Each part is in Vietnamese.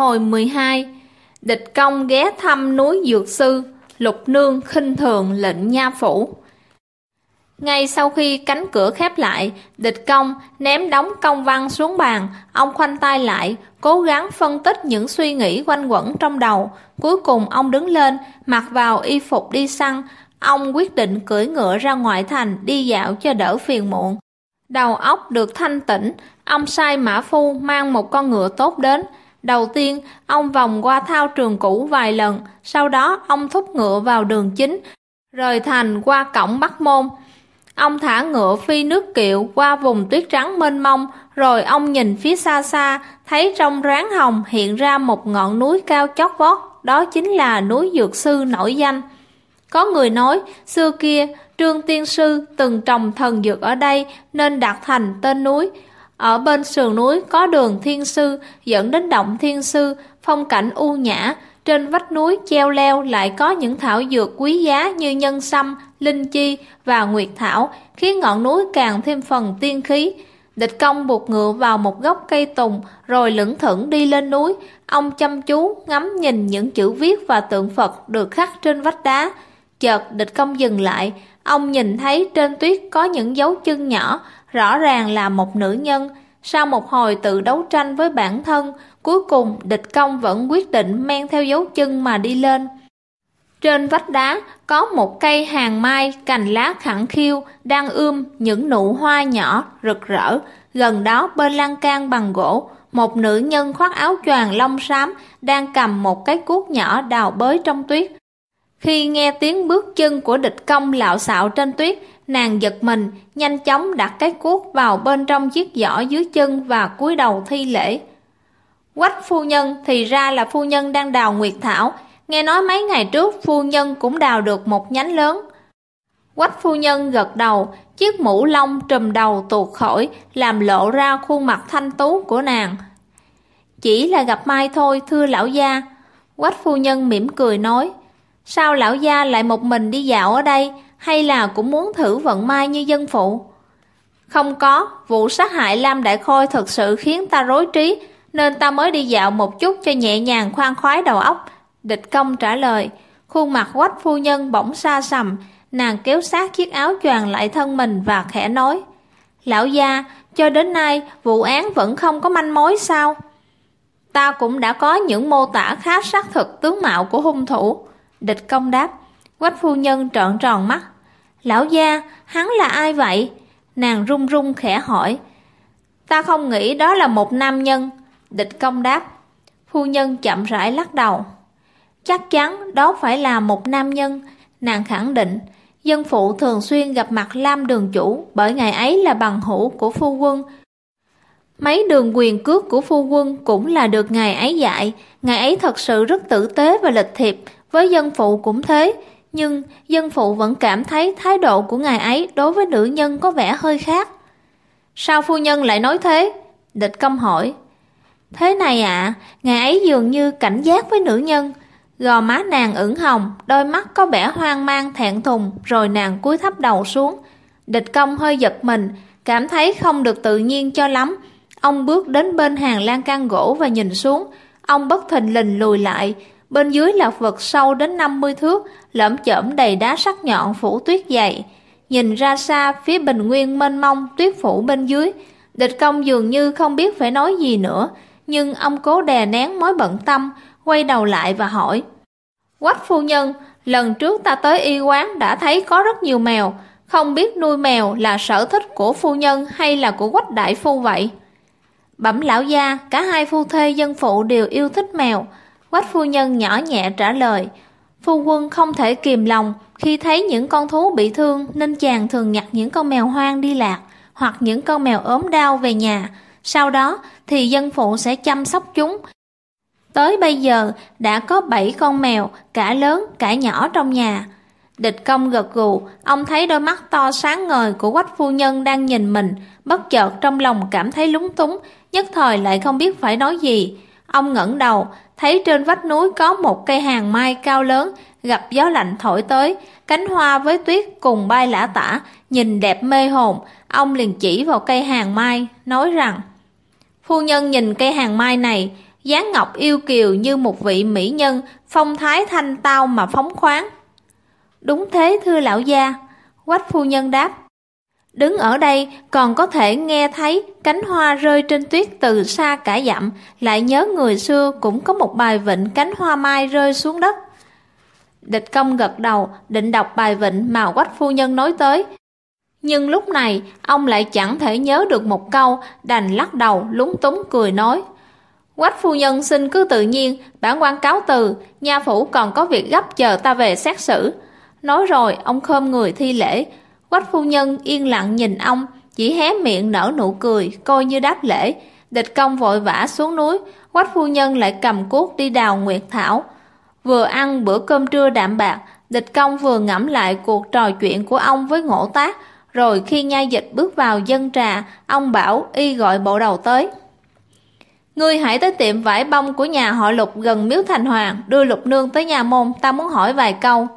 Hồi 12 Địch công ghé thăm núi Dược Sư, Lục Nương khinh thường lệnh nha phủ. Ngay sau khi cánh cửa khép lại, địch công ném đóng công văn xuống bàn, ông khoanh tay lại, cố gắng phân tích những suy nghĩ quanh quẩn trong đầu. Cuối cùng ông đứng lên, mặc vào y phục đi săn, ông quyết định cưỡi ngựa ra ngoại thành đi dạo cho đỡ phiền muộn. Đầu óc được thanh tĩnh, ông sai mã phu mang một con ngựa tốt đến. Đầu tiên, ông vòng qua thao trường cũ vài lần, sau đó ông thúc ngựa vào đường chính, rời thành qua cổng Bắc Môn. Ông thả ngựa phi nước kiệu qua vùng tuyết trắng mênh mông, rồi ông nhìn phía xa xa, thấy trong ráng hồng hiện ra một ngọn núi cao chót vót, đó chính là núi Dược Sư nổi danh. Có người nói, xưa kia, Trương Tiên Sư từng trồng thần dược ở đây nên đặt thành tên núi. Ở bên sườn núi có đường Thiên Sư dẫn đến động Thiên Sư, phong cảnh u nhã. Trên vách núi treo leo lại có những thảo dược quý giá như nhân sâm, linh chi và nguyệt thảo, khiến ngọn núi càng thêm phần tiên khí. Địch công buộc ngựa vào một gốc cây tùng, rồi lững thững đi lên núi. Ông chăm chú ngắm nhìn những chữ viết và tượng Phật được khắc trên vách đá. Chợt địch công dừng lại, ông nhìn thấy trên tuyết có những dấu chân nhỏ, rõ ràng là một nữ nhân. Sau một hồi tự đấu tranh với bản thân, cuối cùng địch công vẫn quyết định men theo dấu chân mà đi lên. Trên vách đá có một cây hàng mai cành lá khẳng khiu đang ươm những nụ hoa nhỏ rực rỡ. Gần đó bên lan can bằng gỗ, một nữ nhân khoác áo choàng lông xám đang cầm một cái cuốc nhỏ đào bới trong tuyết. Khi nghe tiếng bước chân của địch công lạo xạo trên tuyết, nàng giật mình, nhanh chóng đặt cái cuốc vào bên trong chiếc giỏ dưới chân và cúi đầu thi lễ. Quách phu nhân thì ra là phu nhân đang đào nguyệt thảo, nghe nói mấy ngày trước phu nhân cũng đào được một nhánh lớn. Quách phu nhân gật đầu, chiếc mũ lông trùm đầu tuột khỏi, làm lộ ra khuôn mặt thanh tú của nàng. Chỉ là gặp mai thôi, thưa lão gia. Quách phu nhân mỉm cười nói, sao lão gia lại một mình đi dạo ở đây, hay là cũng muốn thử vận may như dân phụ? Không có, vụ sát hại Lam Đại Khôi thật sự khiến ta rối trí, nên ta mới đi dạo một chút cho nhẹ nhàng khoan khoái đầu óc. Địch công trả lời, khuôn mặt quách phu nhân bỗng xa sầm, nàng kéo sát chiếc áo choàng lại thân mình và khẽ nói. Lão gia, cho đến nay vụ án vẫn không có manh mối sao? Ta cũng đã có những mô tả khá xác thực tướng mạo của hung thủ. Địch công đáp, quách phu nhân trợn tròn mắt. Lão gia, hắn là ai vậy? Nàng run run khẽ hỏi. Ta không nghĩ đó là một nam nhân. Địch công đáp. Phu nhân chậm rãi lắc đầu. Chắc chắn đó phải là một nam nhân. Nàng khẳng định. Dân phụ thường xuyên gặp mặt Lam đường chủ bởi ngày ấy là bằng hữu của phu quân. Mấy đường quyền cước của phu quân cũng là được ngài ấy dạy. Ngài ấy thật sự rất tử tế và lịch thiệp, với dân phụ cũng thế. Nhưng dân phụ vẫn cảm thấy thái độ của ngài ấy đối với nữ nhân có vẻ hơi khác. Sao phu nhân lại nói thế? Địch công hỏi. Thế này ạ, à, ngài ấy dường như cảnh giác với nữ nhân. Gò má nàng ửng hồng, đôi mắt có vẻ hoang mang thẹn thùng, rồi nàng cúi thấp đầu xuống. Địch công hơi giật mình, cảm thấy không được tự nhiên cho lắm. Ông bước đến bên hàng lan can gỗ và nhìn xuống. Ông bất thình lình lùi lại. Bên dưới là vực sâu đến 50 thước, lởm chởm đầy đá sắc nhọn phủ tuyết dày. Nhìn ra xa, phía bình nguyên mênh mông, tuyết phủ bên dưới. Địch công dường như không biết phải nói gì nữa, nhưng ông cố đè nén mối bận tâm, quay đầu lại và hỏi. Quách phu nhân, lần trước ta tới y quán đã thấy có rất nhiều mèo, không biết nuôi mèo là sở thích của phu nhân hay là của quách đại phu vậy? Bẩm lão gia, cả hai phu thê dân phụ đều yêu thích mèo. Quách phu nhân nhỏ nhẹ trả lời. Phu quân không thể kìm lòng khi thấy những con thú bị thương nên chàng thường nhặt những con mèo hoang đi lạc hoặc những con mèo ốm đau về nhà. Sau đó thì dân phụ sẽ chăm sóc chúng. Tới bây giờ đã có 7 con mèo, cả lớn cả nhỏ trong nhà. Địch công gật gù, ông thấy đôi mắt to sáng ngời của quách phu nhân đang nhìn mình, bất chợt trong lòng cảm thấy lúng túng, nhất thời lại không biết phải nói gì. Ông ngẩng đầu, thấy trên vách núi có một cây hàng mai cao lớn, gặp gió lạnh thổi tới, cánh hoa với tuyết cùng bay lả tả, nhìn đẹp mê hồn. Ông liền chỉ vào cây hàng mai, nói rằng Phu nhân nhìn cây hàng mai này, dáng ngọc yêu kiều như một vị mỹ nhân, phong thái thanh tao mà phóng khoáng. Đúng thế thưa lão gia, quách phu nhân đáp. Đứng ở đây còn có thể nghe thấy cánh hoa rơi trên tuyết từ xa cả dặm, lại nhớ người xưa cũng có một bài vịnh cánh hoa mai rơi xuống đất. Địch công gật đầu, định đọc bài vịnh mà quách phu nhân nói tới. Nhưng lúc này, ông lại chẳng thể nhớ được một câu, đành lắc đầu, lúng túng cười nói. Quách phu nhân xin cứ tự nhiên, bản quan cáo từ, nha phủ còn có việc gấp chờ ta về xét xử. Nói rồi, ông khom người thi lễ. Quách phu nhân yên lặng nhìn ông, chỉ hé miệng nở nụ cười, coi như đáp lễ. Địch công vội vã xuống núi, quách phu nhân lại cầm cuốc đi đào nguyệt thảo. Vừa ăn bữa cơm trưa đạm bạc, địch công vừa ngẫm lại cuộc trò chuyện của ông với ngộ tác, rồi khi nhai dịch bước vào dân trà, ông bảo y gọi bộ đầu tới. Ngươi hãy tới tiệm vải bông của nhà họ Lục gần miếu Thành Hoàng, đưa Lục Nương tới nhà môn, ta muốn hỏi vài câu.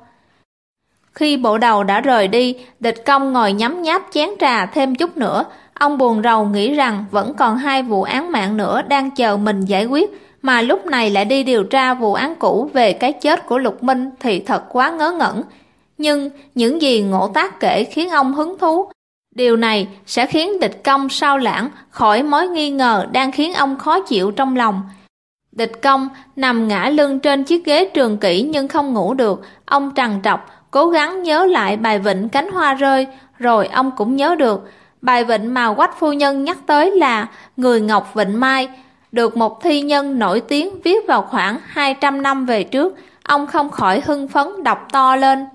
Khi bộ đầu đã rời đi, địch công ngồi nhắm nháp chén trà thêm chút nữa. Ông buồn rầu nghĩ rằng vẫn còn hai vụ án mạng nữa đang chờ mình giải quyết, mà lúc này lại đi điều tra vụ án cũ về cái chết của Lục Minh thì thật quá ngớ ngẩn. Nhưng những gì ngộ tác kể khiến ông hứng thú. Điều này sẽ khiến địch công sao lãng khỏi mối nghi ngờ đang khiến ông khó chịu trong lòng. Địch công nằm ngã lưng trên chiếc ghế trường kỷ nhưng không ngủ được. Ông trằn trọc, cố gắng nhớ lại bài vịnh cánh hoa rơi, rồi ông cũng nhớ được. Bài vịnh mà quách phu nhân nhắc tới là Người Ngọc Vịnh Mai, được một thi nhân nổi tiếng viết vào khoảng 200 năm về trước. Ông không khỏi hưng phấn đọc to lên.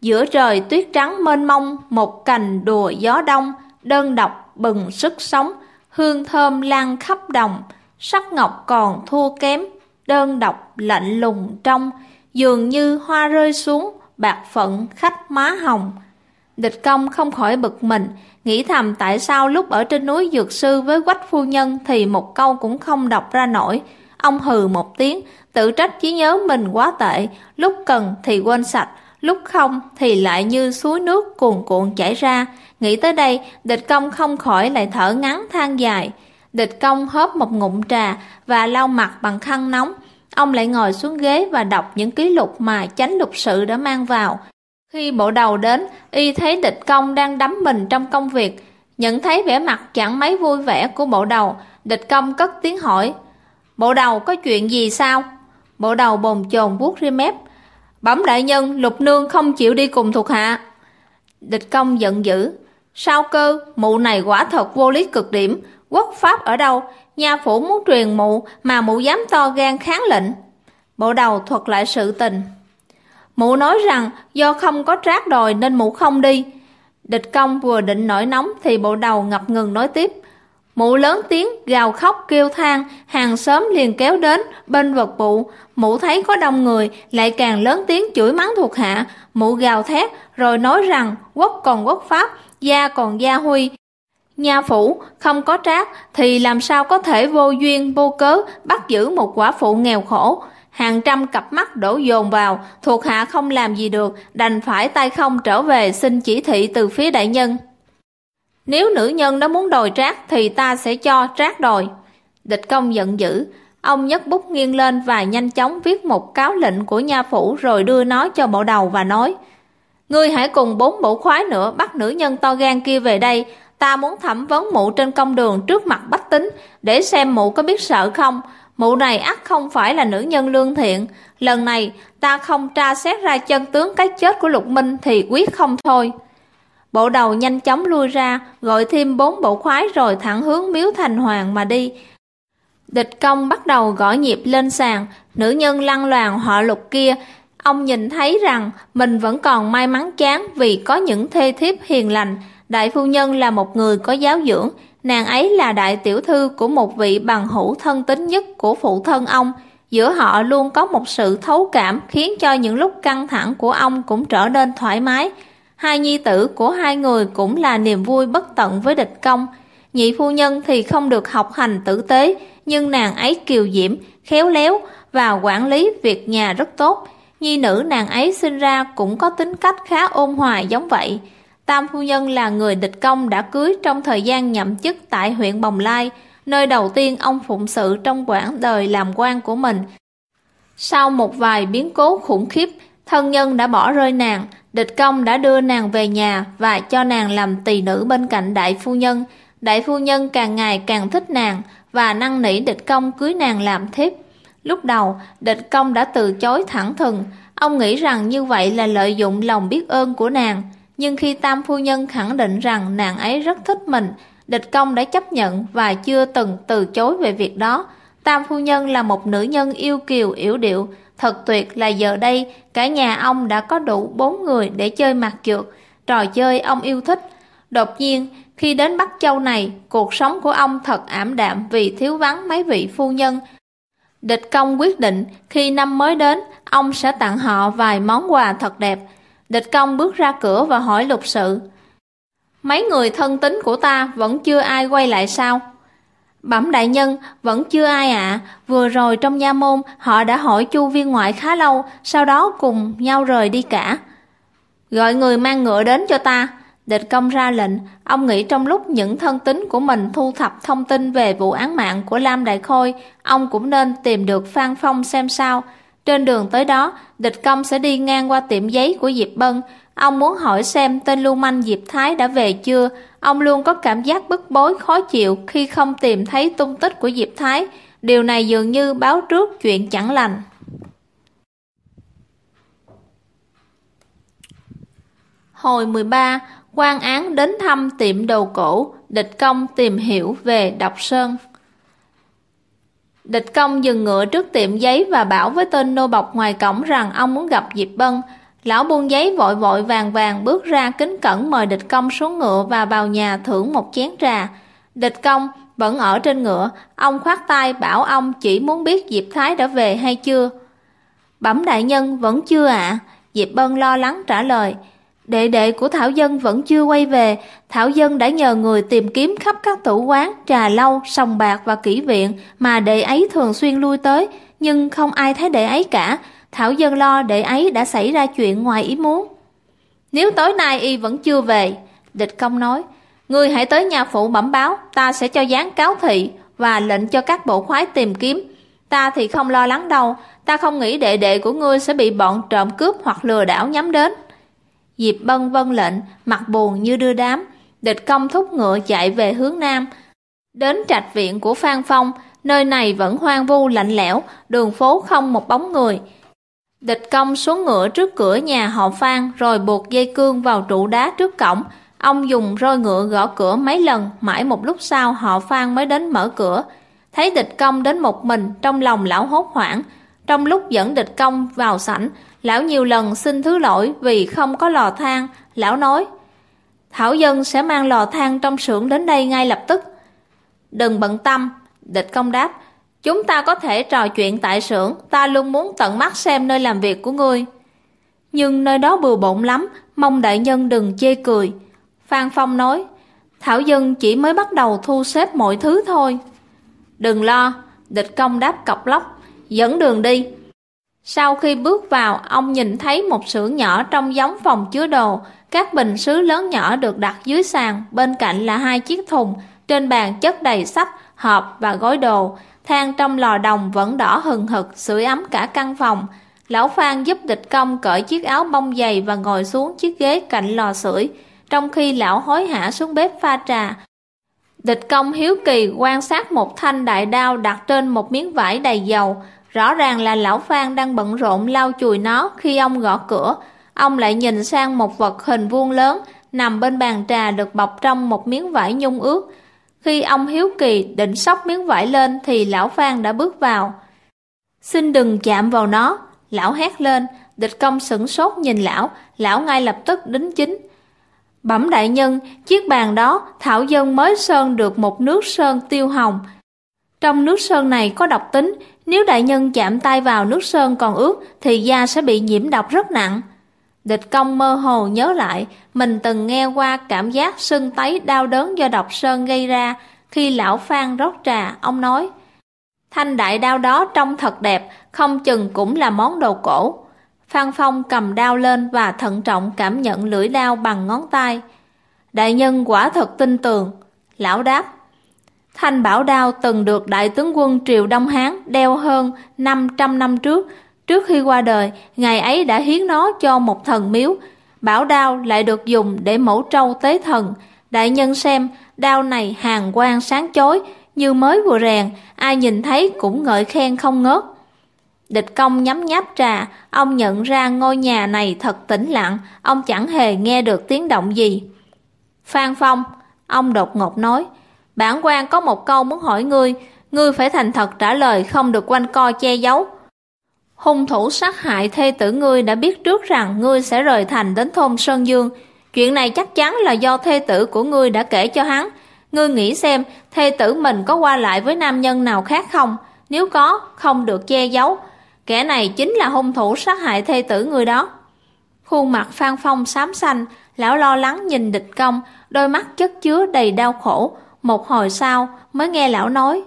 Giữa trời tuyết trắng mênh mông, một cành đùa gió đông, đơn độc bừng sức sống, hương thơm lan khắp đồng, sắc ngọc còn thua kém, đơn độc lạnh lùng trong, dường như hoa rơi xuống, bạc phận khách má hồng. Địch công không khỏi bực mình, nghĩ thầm tại sao lúc ở trên núi Dược Sư với quách phu nhân thì một câu cũng không đọc ra nổi. Ông hừ một tiếng, tự trách chỉ nhớ mình quá tệ, lúc cần thì quên sạch, lúc không thì lại như suối nước cuồn cuộn chảy ra. Nghĩ tới đây, địch công không khỏi lại thở ngắn than dài. Địch công hớp một ngụm trà và lau mặt bằng khăn nóng. Ông lại ngồi xuống ghế và đọc những ký lục mà chánh lục sự đã mang vào. Khi bộ đầu đến, y thấy địch công đang đắm mình trong công việc. Nhận thấy vẻ mặt chẳng mấy vui vẻ của bộ đầu, địch công cất tiếng hỏi. Bộ đầu có chuyện gì sao? Bộ đầu bồn chồn vuốt ri mép, Bẩm đại nhân, lục nương không chịu đi cùng thuộc hạ. Địch công giận dữ. Sao cơ, mụ này quả thật vô lý cực điểm. Quốc pháp ở đâu? Nhà phủ muốn truyền mụ mà mụ dám to gan kháng lệnh. Bộ đầu thuật lại sự tình. Mụ nói rằng do không có trác đòi nên mụ không đi. Địch công vừa định nổi nóng thì bộ đầu ngập ngừng nói tiếp. Mụ lớn tiếng gào khóc kêu than, hàng xóm liền kéo đến bên vật bụ. Mụ thấy có đông người, lại càng lớn tiếng chửi mắng thuộc hạ. Mụ gào thét rồi nói rằng quốc còn quốc pháp, gia còn gia huy. Nhà phủ không có trác thì làm sao có thể vô duyên vô cớ bắt giữ một quả phụ nghèo khổ. Hàng trăm cặp mắt đổ dồn vào, thuộc hạ không làm gì được, đành phải tay không trở về xin chỉ thị từ phía đại nhân. Nếu nữ nhân đó muốn đòi trác thì ta sẽ cho trác đòi. Địch công giận dữ, ông nhấc bút nghiêng lên và nhanh chóng viết một cáo lệnh của nha phủ rồi đưa nó cho bộ đầu và nói Ngươi hãy cùng bốn bộ khoái nữa bắt nữ nhân to gan kia về đây, ta muốn thẩm vấn mụ trên công đường trước mặt bách tính để xem mụ có biết sợ không. Mụ này ắt không phải là nữ nhân lương thiện. Lần này ta không tra xét ra chân tướng cái chết của Lục Minh thì quyết không thôi. Bộ đầu nhanh chóng lui ra, gọi thêm bốn bộ khoái rồi thẳng hướng miếu thành hoàng mà đi. Địch công bắt đầu gõ nhịp lên sàn, nữ nhân lăn loàn họ lục kia. Ông nhìn thấy rằng mình vẫn còn may mắn chán vì có những thê thiếp hiền lành. Đại phu nhân là một người có giáo dưỡng, nàng ấy là đại tiểu thư của một vị bằng hữu thân tín nhất của phụ thân ông. Giữa họ luôn có một sự thấu cảm khiến cho những lúc căng thẳng của ông cũng trở nên thoải mái. Hai nhi tử của hai người cũng là niềm vui bất tận với địch công. Nhị phu nhân thì không được học hành tử tế, nhưng nàng ấy kiều diễm, khéo léo và quản lý việc nhà rất tốt. Nhi nữ nàng ấy sinh ra cũng có tính cách khá ôn hòa giống vậy. Tam phu nhân là người địch công đã cưới trong thời gian nhậm chức tại huyện Bồng Lai. nơi đầu tiên ông phụng sự trong quãng đời làm quan của mình. Sau một vài biến cố khủng khiếp, thân nhân đã bỏ rơi nàng, địch công đã đưa nàng về nhà và cho nàng làm tỳ nữ bên cạnh đại phu nhân. Đại phu nhân càng ngày càng thích nàng và năn nỉ địch công cưới nàng làm thiếp. Lúc đầu, địch công đã từ chối thẳng thừng, ông nghĩ rằng như vậy là lợi dụng lòng biết ơn của nàng. Nhưng khi tam phu nhân khẳng định rằng nàng ấy rất thích mình, địch công đã chấp nhận và chưa từng từ chối về việc đó. Tam phu nhân là một nữ nhân yêu kiều yểu điệu, thật tuyệt là giờ đây cả nhà ông đã có đủ bốn người để chơi mặt trượt, trò chơi ông yêu thích. Đột nhiên, khi đến Bắc Châu này, cuộc sống của ông thật ảm đạm vì thiếu vắng mấy vị phu nhân. Địch công quyết định khi năm mới đến, ông sẽ tặng họ vài món quà thật đẹp. Địch công bước ra cửa và hỏi lục sự. Mấy người thân tín của ta vẫn chưa ai quay lại sao? Bẩm đại nhân, vẫn chưa ai ạ. À. Vừa rồi trong nha môn, họ đã hỏi chu viên ngoại khá lâu, sau đó cùng nhau rời đi cả. Gọi người mang ngựa đến cho ta. Địch công ra lệnh, ông nghĩ trong lúc những thân tín của mình thu thập thông tin về vụ án mạng của Lam Đại Khôi, ông cũng nên tìm được Phan Phong xem sao. Trên đường tới đó, địch công sẽ đi ngang qua tiệm giấy của Diệp Bân. Ông muốn hỏi xem tên lưu manh Diệp Thái đã về chưa. Ông luôn có cảm giác bức bối khó chịu khi không tìm thấy tung tích của Diệp Thái. Điều này dường như báo trước chuyện chẳng lành. Hồi 13, quan án đến thăm tiệm đồ cổ, địch công tìm hiểu về độc sơn. Địch công dừng ngựa trước tiệm giấy và bảo với tên nô bọc ngoài cổng rằng ông muốn gặp Diệp Bân. Lão buôn giấy vội vội vàng vàng bước ra kính cẩn mời địch công xuống ngựa và vào nhà thưởng một chén trà. Địch công vẫn ở trên ngựa, ông khoát tay bảo ông chỉ muốn biết Diệp Thái đã về hay chưa. Bẩm đại nhân vẫn chưa ạ, à? Diệp Bân lo lắng trả lời. Đệ đệ của Thảo Dân vẫn chưa quay về, Thảo Dân đã nhờ người tìm kiếm khắp các tủ quán, trà lâu, sòng bạc và kỹ viện mà đệ ấy thường xuyên lui tới, nhưng không ai thấy đệ ấy cả. Thảo Dân lo đệ ấy đã xảy ra chuyện ngoài ý muốn. Nếu tối nay y vẫn chưa về, địch công nói, ngươi hãy tới nhà phụ bẩm báo, ta sẽ cho dán cáo thị và lệnh cho các bộ khoái tìm kiếm. Ta thì không lo lắng đâu, ta không nghĩ đệ đệ của ngươi sẽ bị bọn trộm cướp hoặc lừa đảo nhắm đến. Diệp Bân vân lệnh, mặt buồn như đưa đám, địch công thúc ngựa chạy về hướng nam. Đến trạch viện của Phan Phong, nơi này vẫn hoang vu lạnh lẽo, đường phố không một bóng người. Địch công xuống ngựa trước cửa nhà họ Phan rồi buộc dây cương vào trụ đá trước cổng. Ông dùng roi ngựa gõ cửa mấy lần, mãi một lúc sau họ Phan mới đến mở cửa. Thấy địch công đến một mình, trong lòng lão hốt hoảng. Trong lúc dẫn địch công vào sảnh, Lão nhiều lần xin thứ lỗi vì không có lò than. Lão nói, Thảo Dân sẽ mang lò than trong xưởng đến đây ngay lập tức. Đừng bận tâm, địch công đáp. Chúng ta có thể trò chuyện tại xưởng, ta luôn muốn tận mắt xem nơi làm việc của ngươi. Nhưng nơi đó bừa bộn lắm, mong đại nhân đừng chê cười. Phan Phong nói, Thảo Dân chỉ mới bắt đầu thu xếp mọi thứ thôi. Đừng lo, địch công đáp cọc lóc, dẫn đường đi. Sau khi bước vào, ông nhìn thấy một xưởng nhỏ trong giống phòng chứa đồ. Các bình sứ lớn nhỏ được đặt dưới sàn, bên cạnh là hai chiếc thùng, trên bàn chất đầy sách, hộp và gói đồ. Than trong lò đồng vẫn đỏ hừng hực, sưởi ấm cả căn phòng. Lão Phan giúp địch công cởi chiếc áo bông dày và ngồi xuống chiếc ghế cạnh lò sưởi, trong khi lão hối hả xuống bếp pha trà. Địch công hiếu kỳ quan sát một thanh đại đao đặt trên một miếng vải đầy dầu, Rõ ràng là lão Phan đang bận rộn lau chùi nó khi ông gõ cửa. Ông lại nhìn sang một vật hình vuông lớn nằm bên bàn trà được bọc trong một miếng vải nhung ướt. Khi ông Hiếu Kỳ định sóc miếng vải lên thì lão Phan đã bước vào. Xin đừng chạm vào nó, lão hét lên, địch công sửng sốt nhìn lão, lão ngay lập tức đính chính. Bẩm đại nhân, chiếc bàn đó Thảo Dân mới sơn được một nước sơn tiêu hồng. Trong nước sơn này có độc tính, nếu đại nhân chạm tay vào nước sơn còn ướt thì da sẽ bị nhiễm độc rất nặng. Địch công mơ hồ nhớ lại, mình từng nghe qua cảm giác sưng tấy đau đớn do độc sơn gây ra. Khi lão Phan rót trà, ông nói, Thanh đại đao đó trông thật đẹp, không chừng cũng là món đồ cổ. Phan Phong cầm đao lên và thận trọng cảm nhận lưỡi đao bằng ngón tay. Đại nhân quả thật tin tường. Lão đáp, Thanh bảo đao từng được đại tướng quân Triều Đông Hán đeo hơn 500 năm trước. Trước khi qua đời, ngày ấy đã hiến nó cho một thần miếu. Bảo đao lại được dùng để mẫu trâu tế thần. Đại nhân xem, đao này hàng quang sáng chói, như mới vừa rèn, ai nhìn thấy cũng ngợi khen không ngớt. Địch công nhắm nháp trà, ông nhận ra ngôi nhà này thật tĩnh lặng, ông chẳng hề nghe được tiếng động gì. Phan Phong, ông đột ngột nói, bản quan có một câu muốn hỏi ngươi, ngươi phải thành thật trả lời không được quanh co che giấu. Hung thủ sát hại thê tử ngươi đã biết trước rằng ngươi sẽ rời thành đến thôn Sơn Dương. Chuyện này chắc chắn là do thê tử của ngươi đã kể cho hắn. Ngươi nghĩ xem, thê tử mình có qua lại với nam nhân nào khác không? Nếu có, không được che giấu. Kẻ này chính là hung thủ sát hại thê tử người đó. Khuôn mặt Phan Phong xám xanh, lão lo lắng nhìn địch công, đôi mắt chất chứa đầy đau khổ. Một hồi sau mới nghe lão nói.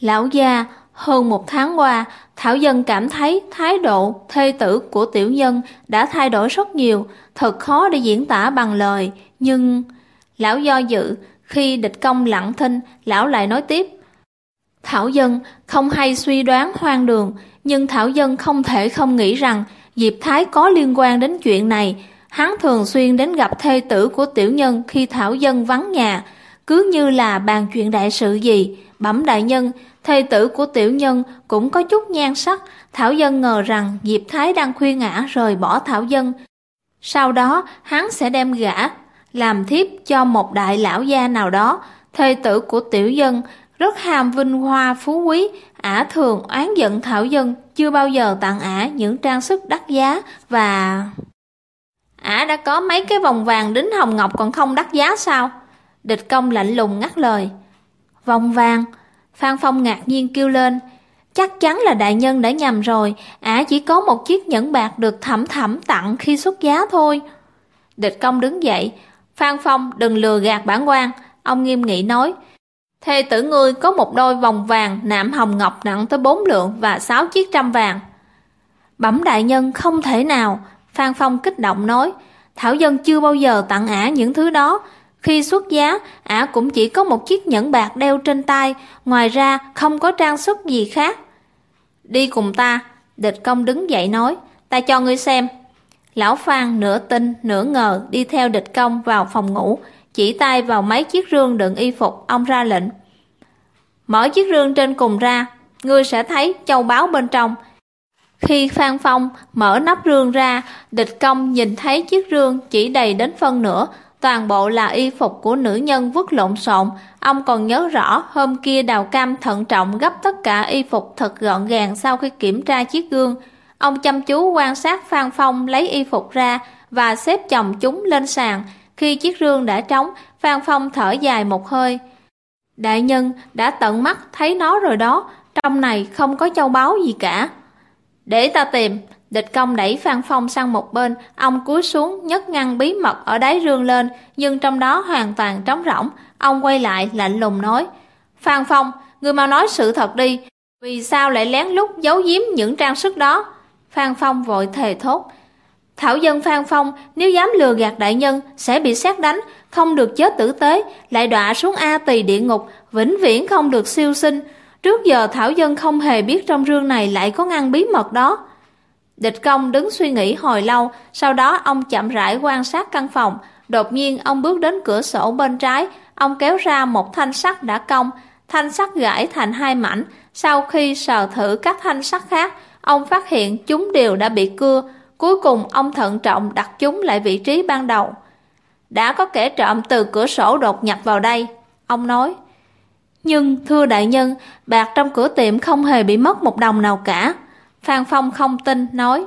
Lão gia, hơn một tháng qua, Thảo Dân cảm thấy thái độ thê tử của tiểu nhân đã thay đổi rất nhiều, thật khó để diễn tả bằng lời, nhưng... Lão do dự, khi địch công lặng thinh, lão lại nói tiếp. Thảo Dân không hay suy đoán hoang đường, nhưng Thảo Dân không thể không nghĩ rằng Diệp Thái có liên quan đến chuyện này. Hắn thường xuyên đến gặp thê tử của tiểu nhân khi Thảo Dân vắng nhà, cứ như là bàn chuyện đại sự gì. Bẩm đại nhân, thê tử của tiểu nhân cũng có chút nhan sắc, Thảo Dân ngờ rằng Diệp Thái đang khuyên ả rời bỏ Thảo Dân. Sau đó, hắn sẽ đem gã, làm thiếp cho một đại lão gia nào đó, thê tử của tiểu dân, rất ham vinh hoa phú quý, ả thường oán giận Thảo Dân, chưa bao giờ tặng ả những trang sức đắt giá và... Ả đã có mấy cái vòng vàng đính hồng ngọc còn không đắt giá sao? Địch công lạnh lùng ngắt lời. Vòng vàng? Phan Phong ngạc nhiên kêu lên. Chắc chắn là đại nhân đã nhầm rồi, ả chỉ có một chiếc nhẫn bạc được thẩm thẩm tặng khi xuất giá thôi. Địch công đứng dậy. Phan Phong đừng lừa gạt bản quan. Ông nghiêm nghị nói. Thê tử ngươi có một đôi vòng vàng nạm hồng ngọc nặng tới bốn lượng và sáu chiếc trăm vàng. Bẩm đại nhân không thể nào, Phan Phong kích động nói. Thảo Dân chưa bao giờ tặng ả những thứ đó. Khi xuất giá, ả cũng chỉ có một chiếc nhẫn bạc đeo trên tay, ngoài ra không có trang sức gì khác. Đi cùng ta, địch công đứng dậy nói, ta cho ngươi xem. Lão Phan nửa tin, nửa ngờ đi theo địch công vào phòng ngủ, chỉ tay vào mấy chiếc rương đựng y phục, ông ra lệnh. Mở chiếc rương trên cùng ra, ngươi sẽ thấy châu báu bên trong. Khi Phan Phong mở nắp rương ra, địch công nhìn thấy chiếc rương chỉ đầy đến phân nửa, toàn bộ là y phục của nữ nhân vứt lộn xộn. Ông còn nhớ rõ hôm kia đào cam thận trọng gấp tất cả y phục thật gọn gàng sau khi kiểm tra chiếc gương. Ông chăm chú quan sát Phan Phong lấy y phục ra và xếp chồng chúng lên sàn, khi chiếc rương đã trống, Phan Phong thở dài một hơi. Đại nhân đã tận mắt thấy nó rồi đó, trong này không có châu báu gì cả. Để ta tìm, địch công đẩy Phan Phong sang một bên, ông cúi xuống nhấc ngăn bí mật ở đáy rương lên, nhưng trong đó hoàn toàn trống rỗng. Ông quay lại lạnh lùng nói, Phan Phong, người mau nói sự thật đi, vì sao lại lén lút giấu giếm những trang sức đó? Phan Phong vội thề thốt, Thảo dân Phan Phong nếu dám lừa gạt đại nhân sẽ bị xét đánh, không được chết tử tế, lại đọa xuống A tỳ địa ngục, vĩnh viễn không được siêu sinh. Trước giờ Thảo dân không hề biết trong rương này lại có ngăn bí mật đó. Địch công đứng suy nghĩ hồi lâu, sau đó ông chậm rãi quan sát căn phòng. Đột nhiên ông bước đến cửa sổ bên trái, ông kéo ra một thanh sắt đã cong, thanh sắt gãy thành hai mảnh. Sau khi sờ thử các thanh sắt khác, ông phát hiện chúng đều đã bị cưa, Cuối cùng ông thận trọng đặt chúng lại vị trí ban đầu. Đã có kẻ trộm từ cửa sổ đột nhập vào đây, ông nói. Nhưng thưa đại nhân, bạc trong cửa tiệm không hề bị mất một đồng nào cả. Phan Phong không tin, nói.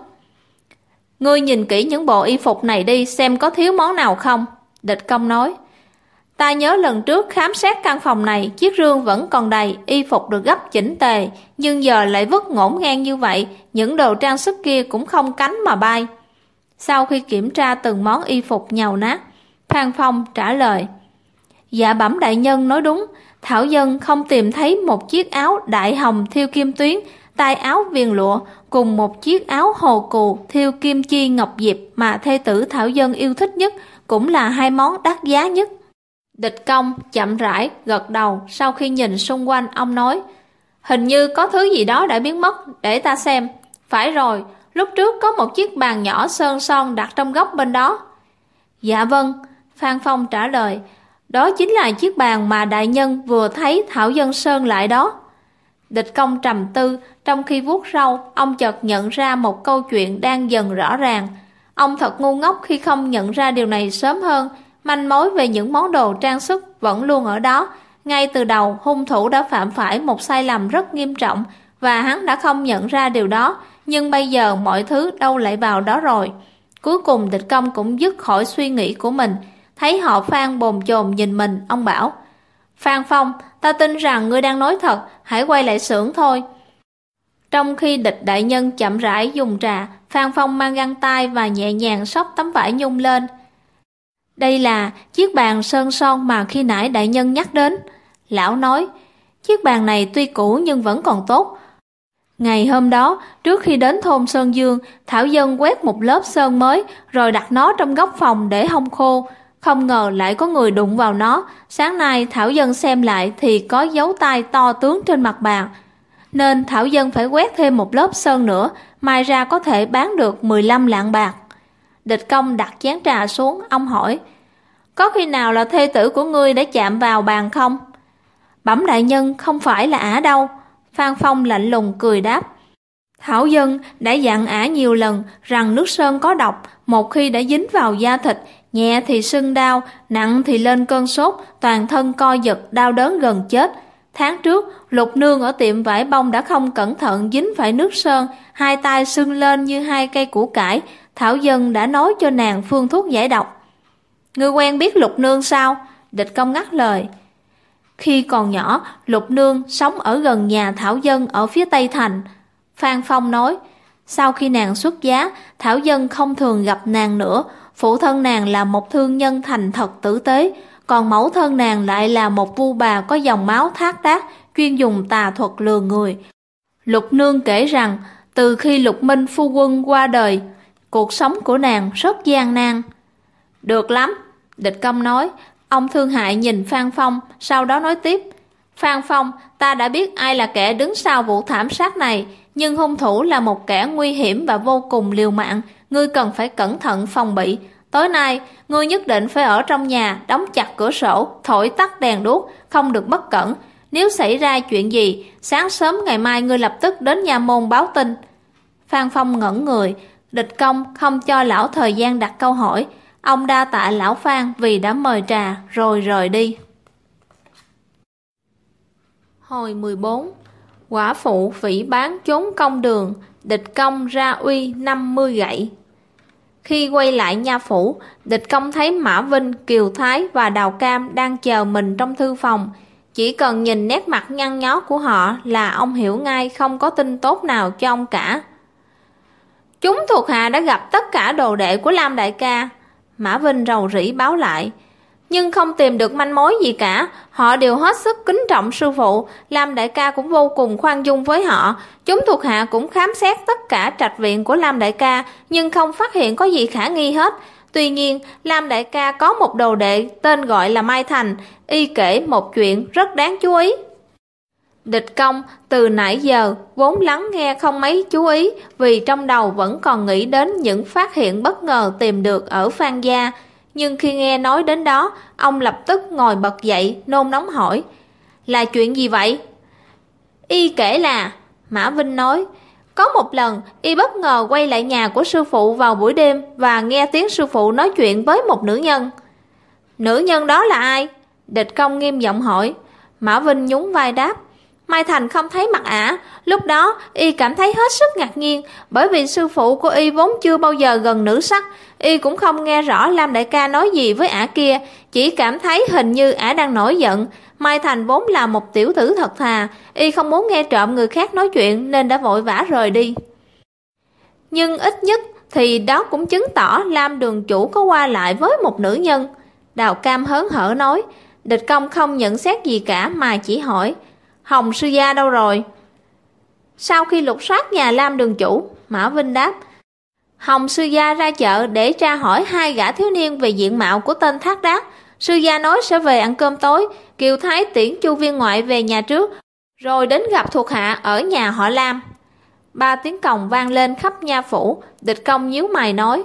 Ngươi nhìn kỹ những bộ y phục này đi xem có thiếu món nào không. Địch công nói. Ta nhớ lần trước khám xét căn phòng này, chiếc rương vẫn còn đầy, y phục được gấp chỉnh tề, nhưng giờ lại vứt ngổn ngang như vậy, những đồ trang sức kia cũng không cánh mà bay. Sau khi kiểm tra từng món y phục nhàu nát, Phan Phong trả lời. Dạ bẩm đại nhân nói đúng, Thảo Dân không tìm thấy một chiếc áo đại hồng thiêu kim tuyến, tay áo viền lụa, cùng một chiếc áo hồ cù thiêu kim chi ngọc diệp mà thê tử Thảo Dân yêu thích nhất, cũng là hai món đắt giá nhất. Địch công chậm rãi gật đầu sau khi nhìn xung quanh ông nói Hình như có thứ gì đó đã biến mất để ta xem. Phải rồi, lúc trước có một chiếc bàn nhỏ sơn son đặt trong góc bên đó. Dạ vâng, Phan Phong trả lời Đó chính là chiếc bàn mà đại nhân vừa thấy Thảo Dân Sơn lại đó. Địch công trầm tư, Trong khi vuốt râu, Ông chợt nhận ra một câu chuyện đang dần rõ ràng. Ông thật ngu ngốc khi không nhận ra điều này sớm hơn. Manh mối về những món đồ trang sức vẫn luôn ở đó. Ngay từ đầu, hung thủ đã phạm phải một sai lầm rất nghiêm trọng và hắn đã không nhận ra điều đó. Nhưng bây giờ mọi thứ đâu lại vào đó rồi. Cuối cùng, địch công cũng dứt khỏi suy nghĩ của mình. Thấy họ phan bồn chồn nhìn mình, ông bảo phan phong ta tin rằng ngươi đang nói thật hãy quay lại xưởng thôi trong khi địch đại nhân chậm rãi dùng trà phan phong mang găng tay và nhẹ nhàng sóc tấm vải nhung lên đây là chiếc bàn sơn son mà khi nãy đại nhân nhắc đến. Lão nói, chiếc bàn này tuy cũ nhưng vẫn còn tốt. Ngày hôm đó, trước khi đến thôn Sơn Dương, Thảo Dân quét một lớp sơn mới rồi đặt nó trong góc phòng để hong khô. Không ngờ lại có người đụng vào nó. Sáng nay Thảo Dân xem lại thì có dấu tay to tướng trên mặt bàn. Nên Thảo Dân phải quét thêm một lớp sơn nữa, mai ra có thể bán được 15 lạng bạc. Địch công đặt chén trà xuống, ông hỏi, có khi nào là thê tử của ngươi đã chạm vào bàn không? Bẩm đại nhân không phải là ả đâu. Phan Phong lạnh lùng cười đáp. Thảo Dân đã dặn ả nhiều lần rằng nước sơn có độc, một khi đã dính vào da thịt, nhẹ thì sưng đau, nặng thì lên cơn sốt, toàn thân co giật, đau đớn gần chết. Tháng trước, Lục Nương ở tiệm vải bông đã không cẩn thận dính phải nước sơn, hai tay sưng lên như hai cây củ cải. Thảo Dân đã nói cho nàng phương thuốc giải độc. Ngươi quen biết Lục Nương sao? Địch công ngắt lời. Khi còn nhỏ, Lục Nương sống ở gần nhà Thảo Dân ở phía Tây Thành. Phan Phong nói, sau khi nàng xuất giá, Thảo Dân không thường gặp nàng nữa. Phụ thân nàng là một thương nhân thành thật tử tế, còn mẫu thân nàng lại là một vu bà có dòng máu thác tác, chuyên dùng tà thuật lừa người. Lục Nương kể rằng, từ khi Lục Minh phu quân qua đời, cuộc sống của nàng rất gian nan. Được lắm, địch công nói. Ông thương hại nhìn Phan Phong, sau đó nói tiếp. Phan Phong, ta đã biết ai là kẻ đứng sau vụ thảm sát này, nhưng hung thủ là một kẻ nguy hiểm và vô cùng liều mạng. Ngươi cần phải cẩn thận phòng bị. Tối nay, ngươi nhất định phải ở trong nhà, đóng chặt cửa sổ, thổi tắt đèn đuốc, không được bất cẩn. Nếu xảy ra chuyện gì, sáng sớm ngày mai ngươi lập tức đến nhà môn báo tin. Phan Phong ngẩn người, địch công không cho lão thời gian đặt câu hỏi, Ông đa tạ lão Phan vì đã mời trà rồi rời đi. Hồi 14 Quả phụ phỉ bán trốn công đường, địch công ra uy 50 gậy. Khi quay lại nha phủ, địch công thấy Mã Vinh, Kiều Thái và Đào Cam đang chờ mình trong thư phòng. Chỉ cần nhìn nét mặt nhăn nhó của họ là ông hiểu ngay không có tin tốt nào cho ông cả. Chúng thuộc hạ đã gặp tất cả đồ đệ của Lam Đại ca, Mã Vinh rầu rĩ báo lại. Nhưng không tìm được manh mối gì cả, họ đều hết sức kính trọng sư phụ, Lam đại ca cũng vô cùng khoan dung với họ. Chúng thuộc hạ cũng khám xét tất cả trạch viện của Lam đại ca, nhưng không phát hiện có gì khả nghi hết. Tuy nhiên, Lam đại ca có một đồ đệ tên gọi là Mai Thành, y kể một chuyện rất đáng chú ý. Địch công từ nãy giờ vốn lắng nghe không mấy chú ý vì trong đầu vẫn còn nghĩ đến những phát hiện bất ngờ tìm được ở Phan Gia. Nhưng khi nghe nói đến đó, ông lập tức ngồi bật dậy, nôn nóng hỏi. Là chuyện gì vậy? Y kể là, Mã Vinh nói, có một lần, y bất ngờ quay lại nhà của sư phụ vào buổi đêm và nghe tiếng sư phụ nói chuyện với một nữ nhân. Nữ nhân đó là ai? Địch công nghiêm giọng hỏi. Mã Vinh nhún vai đáp. Mai Thành không thấy mặt ả, lúc đó y cảm thấy hết sức ngạc nhiên, bởi vì sư phụ của y vốn chưa bao giờ gần nữ sắc, y cũng không nghe rõ Lam đại ca nói gì với ả kia, chỉ cảm thấy hình như ả đang nổi giận. Mai Thành vốn là một tiểu tử thật thà, y không muốn nghe trộm người khác nói chuyện nên đã vội vã rời đi. Nhưng ít nhất thì đó cũng chứng tỏ Lam đường chủ có qua lại với một nữ nhân. Đào Cam hớn hở nói, địch công không nhận xét gì cả mà chỉ hỏi, Hồng sư gia đâu rồi? Sau khi lục soát nhà Lam đường chủ, Mã Vinh đáp, Hồng sư gia ra chợ để tra hỏi hai gã thiếu niên về diện mạo của tên Thác Đác. Sư gia nói sẽ về ăn cơm tối, Kiều Thái tiễn chu viên ngoại về nhà trước, rồi đến gặp thuộc hạ ở nhà họ Lam. Ba tiếng còng vang lên khắp nha phủ, địch công nhíu mày nói,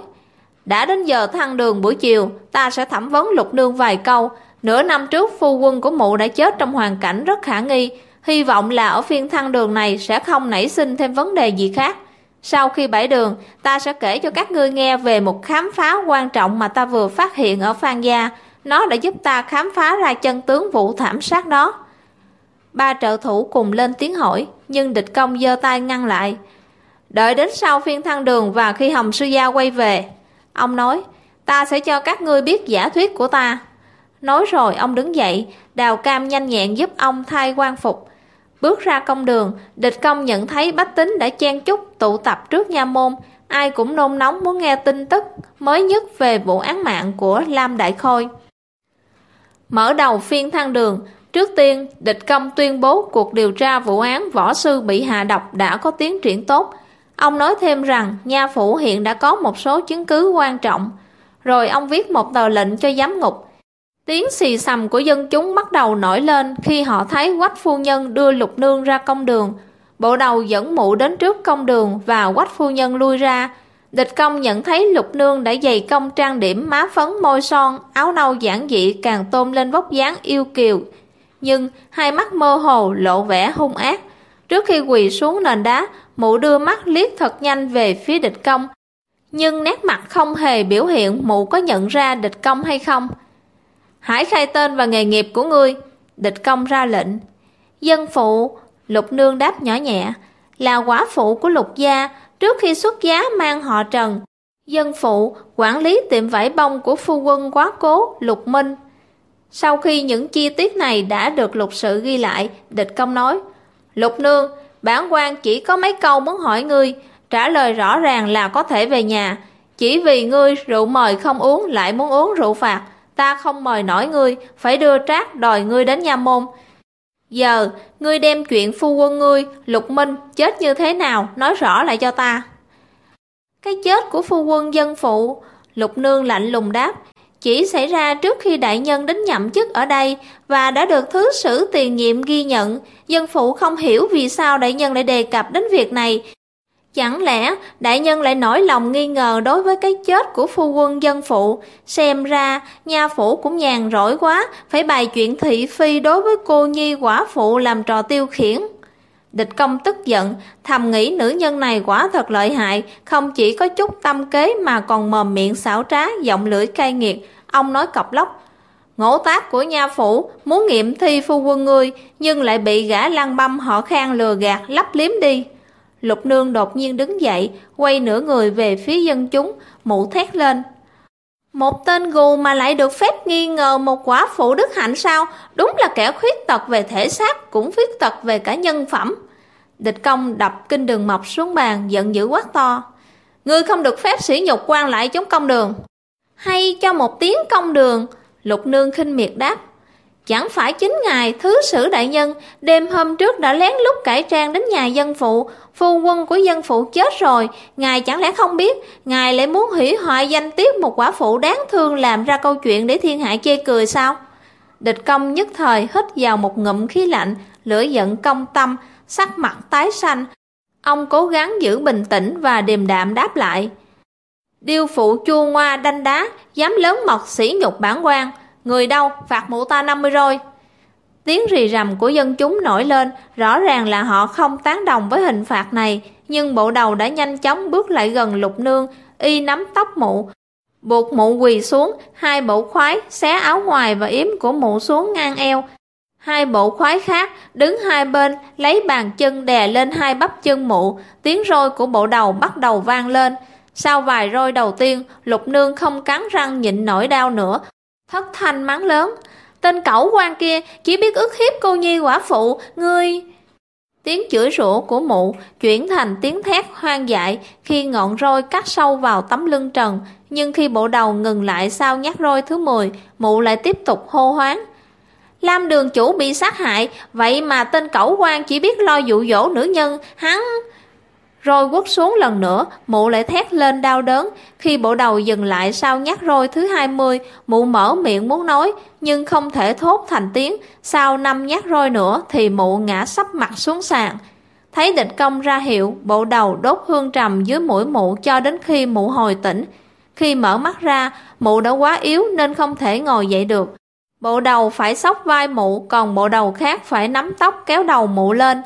đã đến giờ thăng đường buổi chiều, ta sẽ thẩm vấn lục nương vài câu. Nửa năm trước phu quân của mụ đã chết trong hoàn cảnh rất khả nghi, hy vọng là ở phiên thăng đường này sẽ không nảy sinh thêm vấn đề gì khác. Sau khi bãi đường, ta sẽ kể cho các ngươi nghe về một khám phá quan trọng mà ta vừa phát hiện ở Phan Gia. Nó đã giúp ta khám phá ra chân tướng vụ thảm sát đó. Ba trợ thủ cùng lên tiếng hỏi, nhưng địch công giơ tay ngăn lại. Đợi đến sau phiên thăng đường và khi Hồng Sư Gia quay về. Ông nói, ta sẽ cho các ngươi biết giả thuyết của ta. Nói rồi ông đứng dậy, đào cam nhanh nhẹn giúp ông thay quan phục. Bước ra công đường, địch công nhận thấy bách tính đã chen chúc tụ tập trước nha môn. Ai cũng nôn nóng muốn nghe tin tức mới nhất về vụ án mạng của Lam Đại Khôi. Mở đầu phiên thăng đường, trước tiên địch công tuyên bố cuộc điều tra vụ án võ sư bị hạ độc đã có tiến triển tốt. Ông nói thêm rằng nha phủ hiện đã có một số chứng cứ quan trọng. Rồi ông viết một tờ lệnh cho giám ngục Tiếng xì xầm của dân chúng bắt đầu nổi lên khi họ thấy quách phu nhân đưa lục nương ra công đường. Bộ đầu dẫn mụ đến trước công đường và quách phu nhân lui ra. Địch công nhận thấy lục nương đã dày công trang điểm má phấn môi son, áo nâu giản dị càng tôn lên vóc dáng yêu kiều. Nhưng hai mắt mơ hồ lộ vẻ hung ác. Trước khi quỳ xuống nền đá, mụ đưa mắt liếc thật nhanh về phía địch công. Nhưng nét mặt không hề biểu hiện mụ có nhận ra địch công hay không. Hãy khai tên và nghề nghiệp của ngươi. Địch công ra lệnh. Dân phụ, lục nương đáp nhỏ nhẹ, là quả phụ của lục gia trước khi xuất giá mang họ Trần. Dân phụ, quản lý tiệm vải bông của phu quân quá cố, lục minh. Sau khi những chi tiết này đã được lục sự ghi lại, địch công nói, Lục nương, bản quan chỉ có mấy câu muốn hỏi ngươi, trả lời rõ ràng là có thể về nhà. Chỉ vì ngươi rượu mời không uống lại muốn uống rượu phạt, ta không mời nổi ngươi, phải đưa trác đòi ngươi đến nha môn. Giờ, ngươi đem chuyện phu quân ngươi, Lục Minh, chết như thế nào, nói rõ lại cho ta. Cái chết của phu quân dân phụ, Lục Nương lạnh lùng đáp, chỉ xảy ra trước khi đại nhân đến nhậm chức ở đây và đã được thứ sử tiền nhiệm ghi nhận. Dân phụ không hiểu vì sao đại nhân lại đề cập đến việc này, Chẳng lẽ đại nhân lại nổi lòng nghi ngờ đối với cái chết của phu quân dân phụ? Xem ra, nha phủ cũng nhàn rỗi quá, phải bày chuyện thị phi đối với cô nhi quả phụ làm trò tiêu khiển. Địch công tức giận, thầm nghĩ nữ nhân này quả thật lợi hại, không chỉ có chút tâm kế mà còn mồm miệng xảo trá, giọng lưỡi cay nghiệt. Ông nói cọc lóc, ngỗ tác của nha phủ muốn nghiệm thi phu quân ngươi, nhưng lại bị gã lăng băm họ khang lừa gạt, lấp liếm đi. Lục nương đột nhiên đứng dậy, quay nửa người về phía dân chúng, mụ thét lên. Một tên gù mà lại được phép nghi ngờ một quả phụ đức hạnh sao? Đúng là kẻ khuyết tật về thể xác, cũng khuyết tật về cả nhân phẩm. Địch công đập kinh đường mọc xuống bàn, giận dữ quát to. Ngươi không được phép sỉ nhục quan lại chống công đường. Hay cho một tiếng công đường, lục nương khinh miệt đáp. Chẳng phải chính ngài thứ sử đại nhân đêm hôm trước đã lén lút cải trang đến nhà dân phụ, phu quân của dân phụ chết rồi, ngài chẳng lẽ không biết, ngài lại muốn hủy hoại danh tiết một quả phụ đáng thương làm ra câu chuyện để thiên hạ chê cười sao? Địch công nhất thời hít vào một ngụm khí lạnh, lửa giận công tâm, sắc mặt tái xanh. Ông cố gắng giữ bình tĩnh và điềm đạm đáp lại. Điêu phụ chua ngoa đanh đá, dám lớn mật sỉ nhục bản quan Người đâu, phạt mụ ta 50 rồi. Tiếng rì rầm của dân chúng nổi lên, rõ ràng là họ không tán đồng với hình phạt này, nhưng bộ đầu đã nhanh chóng bước lại gần lục nương, y nắm tóc mụ, buộc mụ quỳ xuống, hai bộ khoái xé áo ngoài và yếm của mụ xuống ngang eo. Hai bộ khoái khác đứng hai bên lấy bàn chân đè lên hai bắp chân mụ, tiếng roi của bộ đầu bắt đầu vang lên. Sau vài roi đầu tiên, lục nương không cắn răng nhịn nổi đau nữa, Thất thanh mắng lớn, tên cẩu quan kia chỉ biết ức hiếp cô nhi quả phụ, ngươi... Tiếng chửi rủa của mụ chuyển thành tiếng thét hoang dại khi ngọn roi cắt sâu vào tấm lưng trần, nhưng khi bộ đầu ngừng lại sau nhát roi thứ 10, mụ lại tiếp tục hô hoáng. Lam đường chủ bị sát hại, vậy mà tên cẩu quan chỉ biết lo dụ dỗ nữ nhân, hắn... Rồi quất xuống lần nữa, mụ lại thét lên đau đớn. Khi bộ đầu dừng lại sau nhát roi thứ 20, mụ mở miệng muốn nói, nhưng không thể thốt thành tiếng. Sau năm nhát roi nữa thì mụ ngã sắp mặt xuống sàn. Thấy địch công ra hiệu, bộ đầu đốt hương trầm dưới mũi mụ cho đến khi mụ hồi tỉnh. Khi mở mắt ra, mụ đã quá yếu nên không thể ngồi dậy được. Bộ đầu phải sóc vai mụ, còn bộ đầu khác phải nắm tóc kéo đầu mụ lên.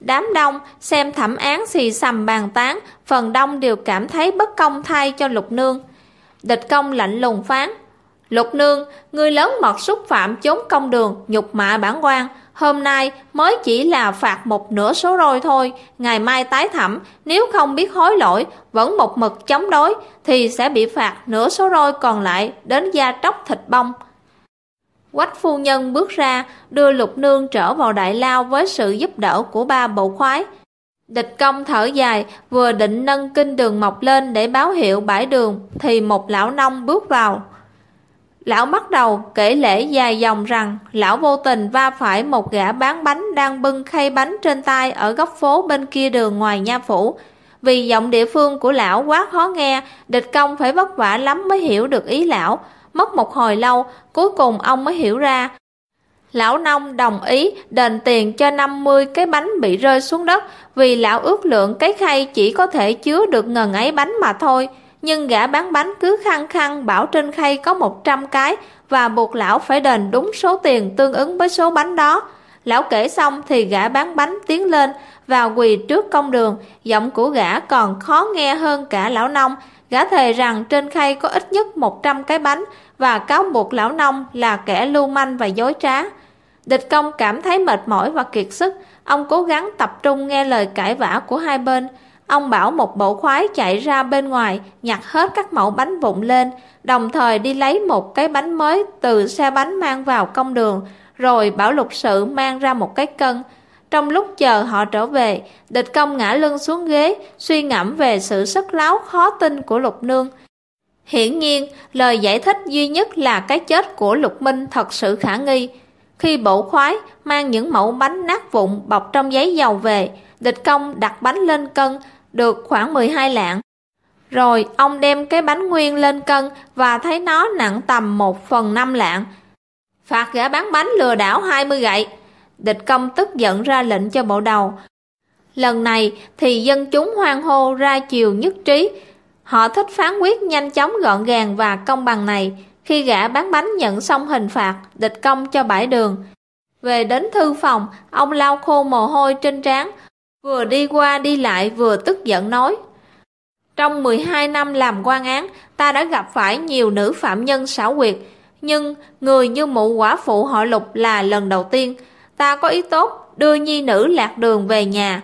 Đám đông xem thẩm án xì xầm bàn tán, phần đông đều cảm thấy bất công thay cho lục nương. Địch công lạnh lùng phán, Lục nương, người lớn mật xúc phạm chốn công đường, nhục mạ bản quan. Hôm nay mới chỉ là phạt một nửa số rồi thôi, ngày mai tái thẩm, nếu không biết hối lỗi, vẫn một mực chống đối, thì sẽ bị phạt nửa số roi còn lại đến da tróc thịt bông. Quách phu nhân bước ra, đưa lục nương trở vào đại lao với sự giúp đỡ của ba bộ khoái. Địch công thở dài, vừa định nâng kinh đường mọc lên để báo hiệu bãi đường, thì một lão nông bước vào. Lão bắt đầu kể lễ dài dòng rằng lão vô tình va phải một gã bán bánh đang bưng khay bánh trên tay ở góc phố bên kia đường ngoài nha phủ. Vì giọng địa phương của lão quá khó nghe, địch công phải vất vả lắm mới hiểu được ý lão. Mất một hồi lâu, cuối cùng ông mới hiểu ra. Lão nông đồng ý đền tiền cho 50 cái bánh bị rơi xuống đất vì lão ước lượng cái khay chỉ có thể chứa được ngần ấy bánh mà thôi nhưng gã bán bánh cứ khăng khăng bảo trên khay có 100 cái và buộc lão phải đền đúng số tiền tương ứng với số bánh đó. Lão kể xong thì gã bán bánh tiến lên và quỳ trước công đường, giọng của gã còn khó nghe hơn cả lão nông. Gã thề rằng trên khay có ít nhất 100 cái bánh và cáo buộc lão nông là kẻ lưu manh và dối trá. Địch công cảm thấy mệt mỏi và kiệt sức, ông cố gắng tập trung nghe lời cãi vã của hai bên. Ông bảo một bộ khoái chạy ra bên ngoài, nhặt hết các mẫu bánh vụn lên, đồng thời đi lấy một cái bánh mới từ xe bánh mang vào công đường, rồi bảo lục sự mang ra một cái cân. Trong lúc chờ họ trở về, địch công ngã lưng xuống ghế, suy ngẫm về sự sức láo khó tin của lục nương. Hiển nhiên, lời giải thích duy nhất là cái chết của lục minh thật sự khả nghi. Khi bộ khoái mang những mẫu bánh nát vụn bọc trong giấy dầu về, địch công đặt bánh lên cân, được khoảng 12 lạng. Rồi ông đem cái bánh nguyên lên cân và thấy nó nặng tầm 1 phần 5 lạng. Phạt gã bán bánh lừa đảo 20 gậy. Địch công tức giận ra lệnh cho bộ đầu. Lần này thì dân chúng hoang hô ra chiều nhất trí. Họ thích phán quyết nhanh chóng gọn gàng và công bằng này. Khi gã bán bánh nhận xong hình phạt, địch công cho bãi đường. Về đến thư phòng, ông lau khô mồ hôi trên trán, Vừa đi qua đi lại vừa tức giận nói Trong 12 năm làm quan án Ta đã gặp phải nhiều nữ phạm nhân xảo quyệt Nhưng người như mụ quả phụ họ lục là lần đầu tiên Ta có ý tốt đưa nhi nữ lạc đường về nhà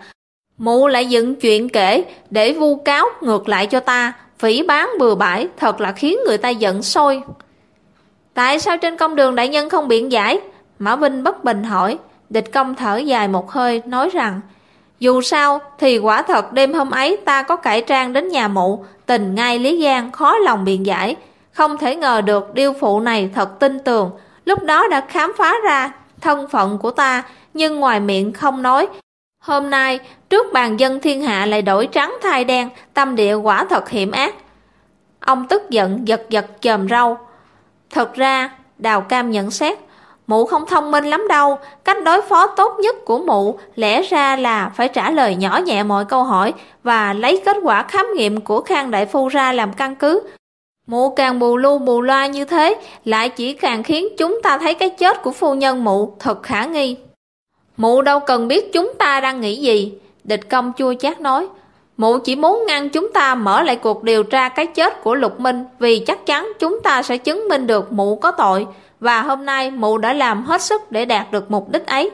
Mụ lại dựng chuyện kể để vu cáo ngược lại cho ta Phỉ bán bừa bãi thật là khiến người ta giận sôi Tại sao trên công đường đại nhân không biện giải? Mã Vinh bất bình hỏi Địch công thở dài một hơi nói rằng dù sao thì quả thật đêm hôm ấy ta có cải trang đến nhà mụ, tình ngay Lý Giang khó lòng biện giải. Không thể ngờ được điêu phụ này thật tin tường, lúc đó đã khám phá ra thân phận của ta, nhưng ngoài miệng không nói. Hôm nay, trước bàn dân thiên hạ lại đổi trắng thay đen, tâm địa quả thật hiểm ác. Ông tức giận giật giật chòm râu. Thật ra, Đào Cam nhận xét, Mụ không thông minh lắm đâu, cách đối phó tốt nhất của mụ lẽ ra là phải trả lời nhỏ nhẹ mọi câu hỏi và lấy kết quả khám nghiệm của Khang Đại Phu ra làm căn cứ. Mụ càng bù lu bù loa như thế, lại chỉ càng khiến chúng ta thấy cái chết của phu nhân mụ thật khả nghi. Mụ đâu cần biết chúng ta đang nghĩ gì, địch công chua chát nói. Mụ chỉ muốn ngăn chúng ta mở lại cuộc điều tra cái chết của Lục Minh vì chắc chắn chúng ta sẽ chứng minh được mụ có tội và hôm nay mụ đã làm hết sức để đạt được mục đích ấy.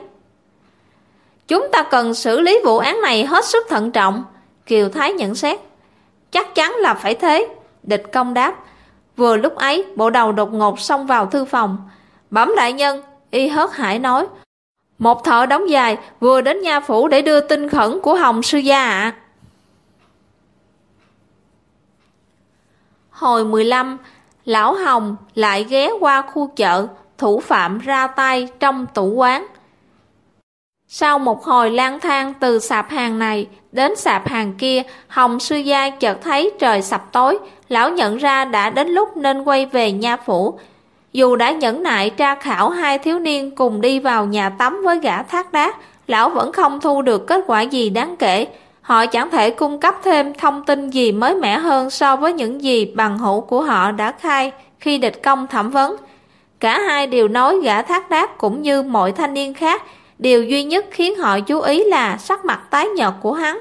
Chúng ta cần xử lý vụ án này hết sức thận trọng, Kiều Thái nhận xét. Chắc chắn là phải thế, địch công đáp. Vừa lúc ấy, bộ đầu đột ngột xông vào thư phòng. Bẩm đại nhân, y hớt hải nói. Một thợ đóng dài vừa đến nha phủ để đưa tin khẩn của Hồng Sư Gia ạ. Hồi 15, Lão Hồng lại ghé qua khu chợ, thủ phạm ra tay trong tủ quán. Sau một hồi lang thang từ sạp hàng này đến sạp hàng kia, Hồng Sư Gia chợt thấy trời sập tối, lão nhận ra đã đến lúc nên quay về nha phủ. Dù đã nhẫn nại tra khảo hai thiếu niên cùng đi vào nhà tắm với gã thác đá, lão vẫn không thu được kết quả gì đáng kể. Họ chẳng thể cung cấp thêm thông tin gì mới mẻ hơn so với những gì bằng hữu của họ đã khai khi địch công thẩm vấn. Cả hai đều nói gã thác đát cũng như mọi thanh niên khác, điều duy nhất khiến họ chú ý là sắc mặt tái nhợt của hắn.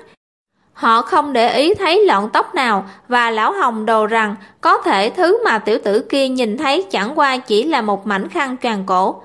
Họ không để ý thấy lọn tóc nào và lão hồng đồ rằng có thể thứ mà tiểu tử kia nhìn thấy chẳng qua chỉ là một mảnh khăn tràn cổ.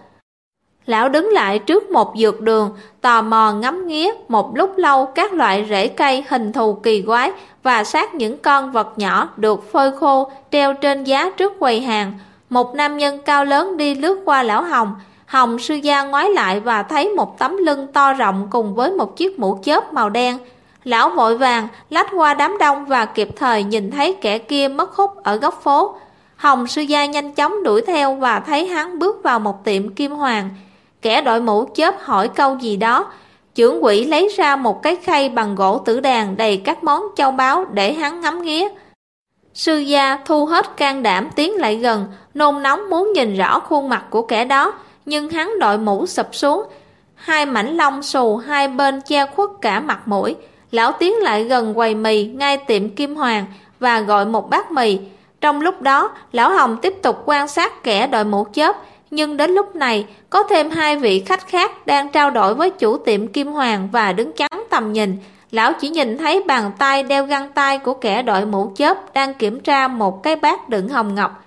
Lão đứng lại trước một dược đường, tò mò ngắm nghía một lúc lâu các loại rễ cây hình thù kỳ quái và sát những con vật nhỏ được phơi khô treo trên giá trước quầy hàng. Một nam nhân cao lớn đi lướt qua lão Hồng. Hồng sư gia ngoái lại và thấy một tấm lưng to rộng cùng với một chiếc mũ chớp màu đen. Lão vội vàng lách qua đám đông và kịp thời nhìn thấy kẻ kia mất hút ở góc phố. Hồng sư gia nhanh chóng đuổi theo và thấy hắn bước vào một tiệm kim hoàng. Kẻ đội mũ chớp hỏi câu gì đó. Trưởng quỷ lấy ra một cái khay bằng gỗ tử đàn đầy các món châu báu để hắn ngắm nghía. Sư gia thu hết can đảm tiến lại gần, nôn nóng muốn nhìn rõ khuôn mặt của kẻ đó, nhưng hắn đội mũ sập xuống. Hai mảnh lông xù hai bên che khuất cả mặt mũi. Lão tiến lại gần quầy mì ngay tiệm Kim Hoàng và gọi một bát mì. Trong lúc đó, Lão Hồng tiếp tục quan sát kẻ đội mũ chớp, nhưng đến lúc này có thêm hai vị khách khác đang trao đổi với chủ tiệm Kim Hoàng và đứng chắn tầm nhìn. Lão chỉ nhìn thấy bàn tay đeo găng tay của kẻ đội mũ chớp đang kiểm tra một cái bát đựng hồng ngọc.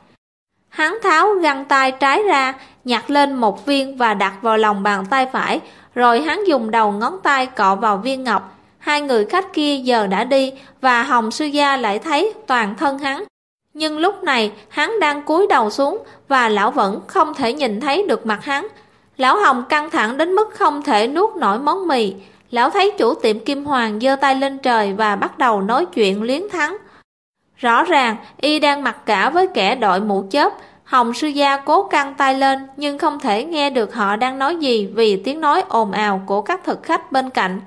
Hắn tháo găng tay trái ra, nhặt lên một viên và đặt vào lòng bàn tay phải, rồi hắn dùng đầu ngón tay cọ vào viên ngọc. Hai người khách kia giờ đã đi và Hồng Sư Gia lại thấy toàn thân hắn nhưng lúc này, hắn đang cúi đầu xuống và lão vẫn không thể nhìn thấy được mặt hắn. Lão Hồng căng thẳng đến mức không thể nuốt nổi món mì. Lão thấy chủ tiệm Kim Hoàng giơ tay lên trời và bắt đầu nói chuyện liến thắng. Rõ ràng, y đang mặc cả với kẻ đội mũ chớp. Hồng sư gia cố căng tay lên, nhưng không thể nghe được họ đang nói gì vì tiếng nói ồn ào của các thực khách bên cạnh.